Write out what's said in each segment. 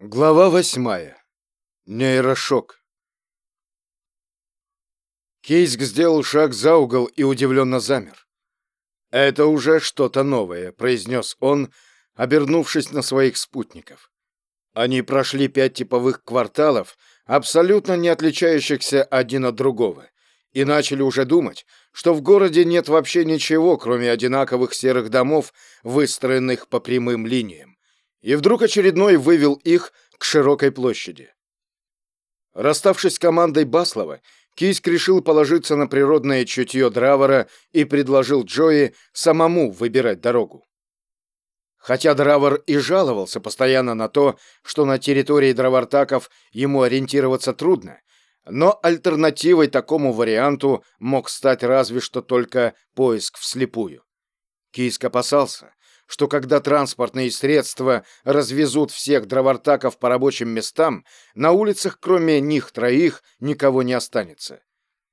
Глава восьмая. Нейрошок. Кейск сделал шаг за угол и удивленно замер. «Это уже что-то новое», — произнес он, обернувшись на своих спутников. Они прошли пять типовых кварталов, абсолютно не отличающихся один от другого, и начали уже думать, что в городе нет вообще ничего, кроме одинаковых серых домов, выстроенных по прямым линиям и вдруг очередной вывел их к широкой площади. Расставшись с командой Баслова, Кийск решил положиться на природное чутье Дравора и предложил Джои самому выбирать дорогу. Хотя Дравор и жаловался постоянно на то, что на территории дровартаков ему ориентироваться трудно, но альтернативой такому варианту мог стать разве что только поиск вслепую. Кийск опасался, что когда транспортные средства развезут всех дровартаков по рабочим местам, на улицах кроме них троих никого не останется.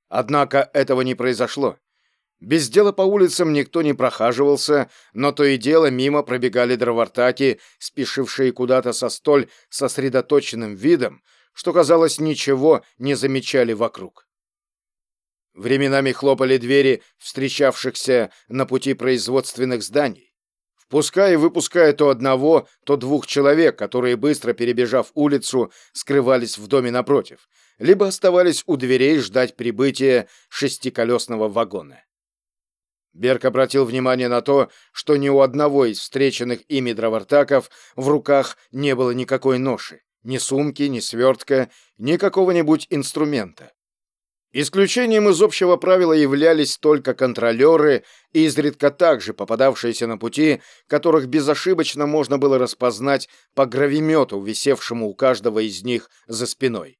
Однако этого не произошло. Без дела по улицам никто не прохаживался, но то и дело мимо пробегали дровартаки, спешившие куда-то со столь сосредоточенным видом, что, казалось, ничего не замечали вокруг. Временами хлопали двери встречавшихся на пути производственных зданий пуская и выпуская то одного, то двух человек, которые, быстро перебежав улицу, скрывались в доме напротив, либо оставались у дверей ждать прибытия шестиколесного вагона. Берг обратил внимание на то, что ни у одного из встреченных ими дровартаков в руках не было никакой ноши, ни сумки, ни свертка, ни какого-нибудь инструмента. Исключением из общего правила являлись только контролеры, изредка также попадавшиеся на пути, которых безошибочно можно было распознать по гравимету, висевшему у каждого из них за спиной.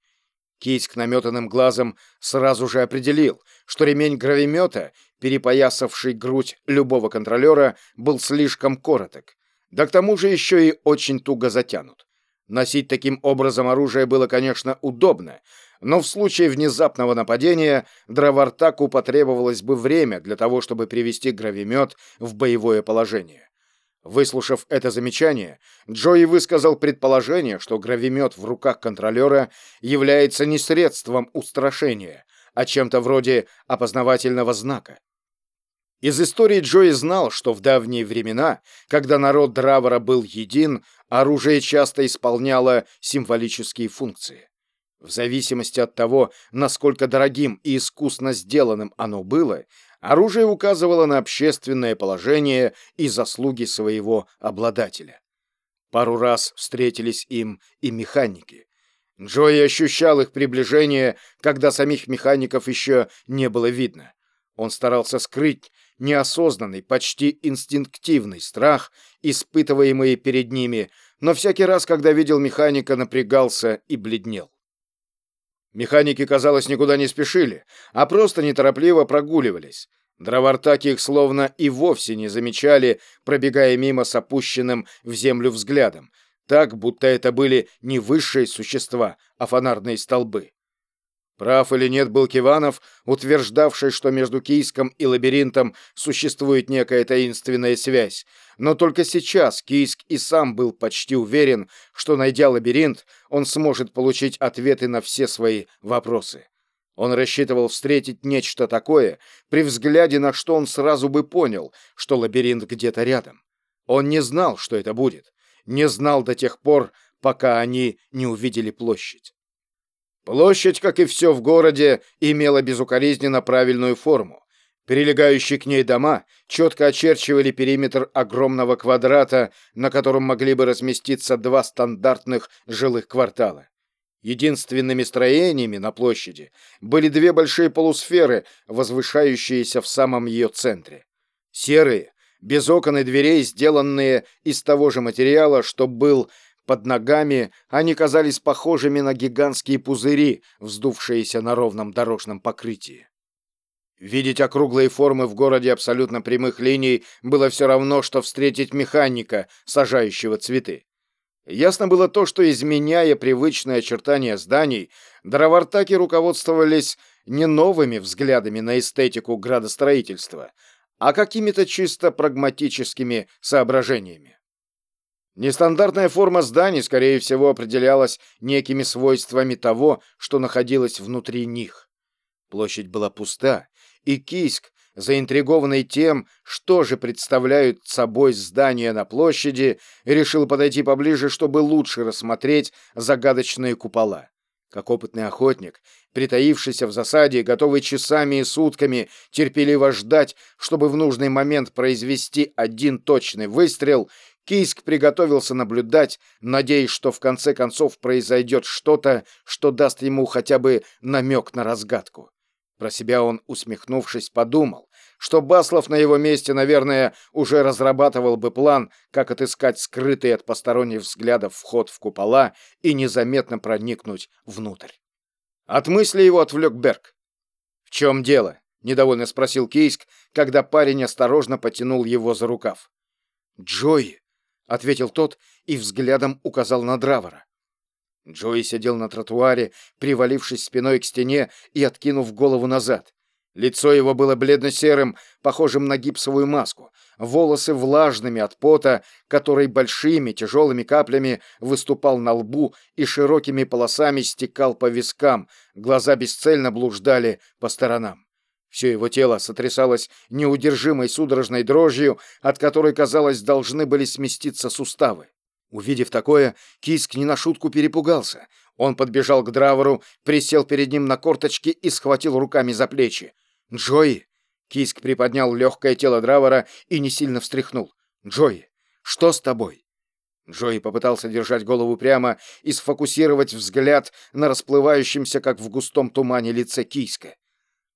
Кисть наметанным глазом сразу же определил, что ремень гравимета, перепоясавший грудь любого контролера, был слишком короток, да к тому же еще и очень туго затянут. Носить таким образом оружие было, конечно, удобно, но в случае внезапного нападения Дровартаку потребовалось бы время для того, чтобы привести гравимет в боевое положение. Выслушав это замечание, Джои высказал предположение, что гравимет в руках контролера является не средством устрашения, а чем-то вроде опознавательного знака. Из истории Джои знал, что в давние времена, когда народ Дравора был един, оружие часто исполняло символические функции. В зависимости от того, насколько дорогим и искусно сделанным оно было, оружие указывало на общественное положение и заслуги своего обладателя. Пару раз встретились им и механики. Джои ощущал их приближение, когда самих механиков еще не было видно. Он старался скрыть неосознанный, почти инстинктивный страх, испытываемый перед ними, но всякий раз, когда видел механика, напрягался и бледнел. Механики, казалось, никуда не спешили, а просто неторопливо прогуливались. Дровартаки их словно и вовсе не замечали, пробегая мимо с опущенным в землю взглядом, так, будто это были не высшие существа, а фонарные столбы. Прав или нет был Киванов, утверждавший, что между Кийском и лабиринтом существует некая таинственная связь. Но только сейчас Кийск и сам был почти уверен, что, найдя лабиринт, он сможет получить ответы на все свои вопросы. Он рассчитывал встретить нечто такое, при взгляде на что он сразу бы понял, что лабиринт где-то рядом. Он не знал, что это будет. Не знал до тех пор, пока они не увидели площадь. Площадь, как и все в городе, имела безукоризненно правильную форму. Прилегающие к ней дома четко очерчивали периметр огромного квадрата, на котором могли бы разместиться два стандартных жилых квартала. Единственными строениями на площади были две большие полусферы, возвышающиеся в самом ее центре. Серые, без окон и дверей, сделанные из того же материала, что был под ногами они казались похожими на гигантские пузыри, вздувшиеся на ровном дорожном покрытии. Видеть округлые формы в городе абсолютно прямых линий было все равно, что встретить механика, сажающего цветы. Ясно было то, что, изменяя привычные очертания зданий, дровартаки руководствовались не новыми взглядами на эстетику градостроительства, а какими-то чисто прагматическими соображениями. Нестандартная форма зданий, скорее всего, определялась некими свойствами того, что находилось внутри них. Площадь была пуста, и Кийск, заинтригованный тем, что же представляют собой здания на площади, решил подойти поближе, чтобы лучше рассмотреть загадочные купола. Как опытный охотник, притаившийся в засаде, готовый часами и сутками терпеливо ждать, чтобы в нужный момент произвести один точный выстрел, Кийск приготовился наблюдать, надеясь, что в конце концов произойдет что-то, что даст ему хотя бы намек на разгадку. Про себя он, усмехнувшись, подумал, что Баслов на его месте, наверное, уже разрабатывал бы план, как отыскать скрытый от посторонних взглядов вход в купола и незаметно проникнуть внутрь. От мысли его отвлек Берг. «В чем дело?» — недовольно спросил Кейск, когда парень осторожно потянул его за рукав. «Джои!» — ответил тот и взглядом указал на Дравора. Джои сидел на тротуаре, привалившись спиной к стене и откинув голову назад. Лицо его было бледно-серым, похожим на гипсовую маску, волосы влажными от пота, который большими тяжелыми каплями выступал на лбу и широкими полосами стекал по вискам, глаза бесцельно блуждали по сторонам. Все его тело сотрясалось неудержимой судорожной дрожью, от которой, казалось, должны были сместиться суставы. Увидев такое, Киск не на шутку перепугался. Он подбежал к Дравору, присел перед ним на корточки и схватил руками за плечи. «Джои!» Киск приподнял легкое тело Дравора и не сильно встряхнул. «Джои, что с тобой?» Джои попытался держать голову прямо и сфокусировать взгляд на расплывающемся, как в густом тумане, лице Кийска.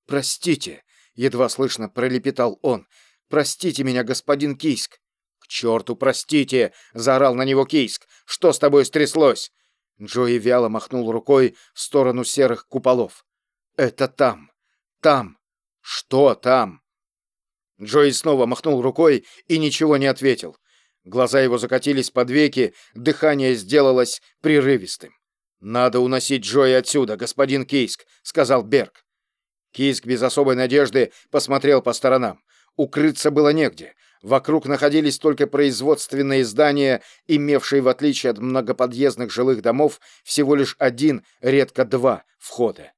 «Простите», — едва слышно пролепетал он. «Простите меня, господин Кийск». «К черту, простите!» — заорал на него Кийск. «Что с тобой стряслось?» Джои вяло махнул рукой в сторону серых куполов. «Это там! Там! Что там?» Джои снова махнул рукой и ничего не ответил. Глаза его закатились под веки, дыхание сделалось прерывистым. «Надо уносить Джои отсюда, господин Кийск», — сказал Берг. Кийск без особой надежды посмотрел по сторонам. Укрыться было негде. Вокруг находились только производственные здания, имевшие, в отличие от многоподъездных жилых домов, всего лишь один, редко два входа.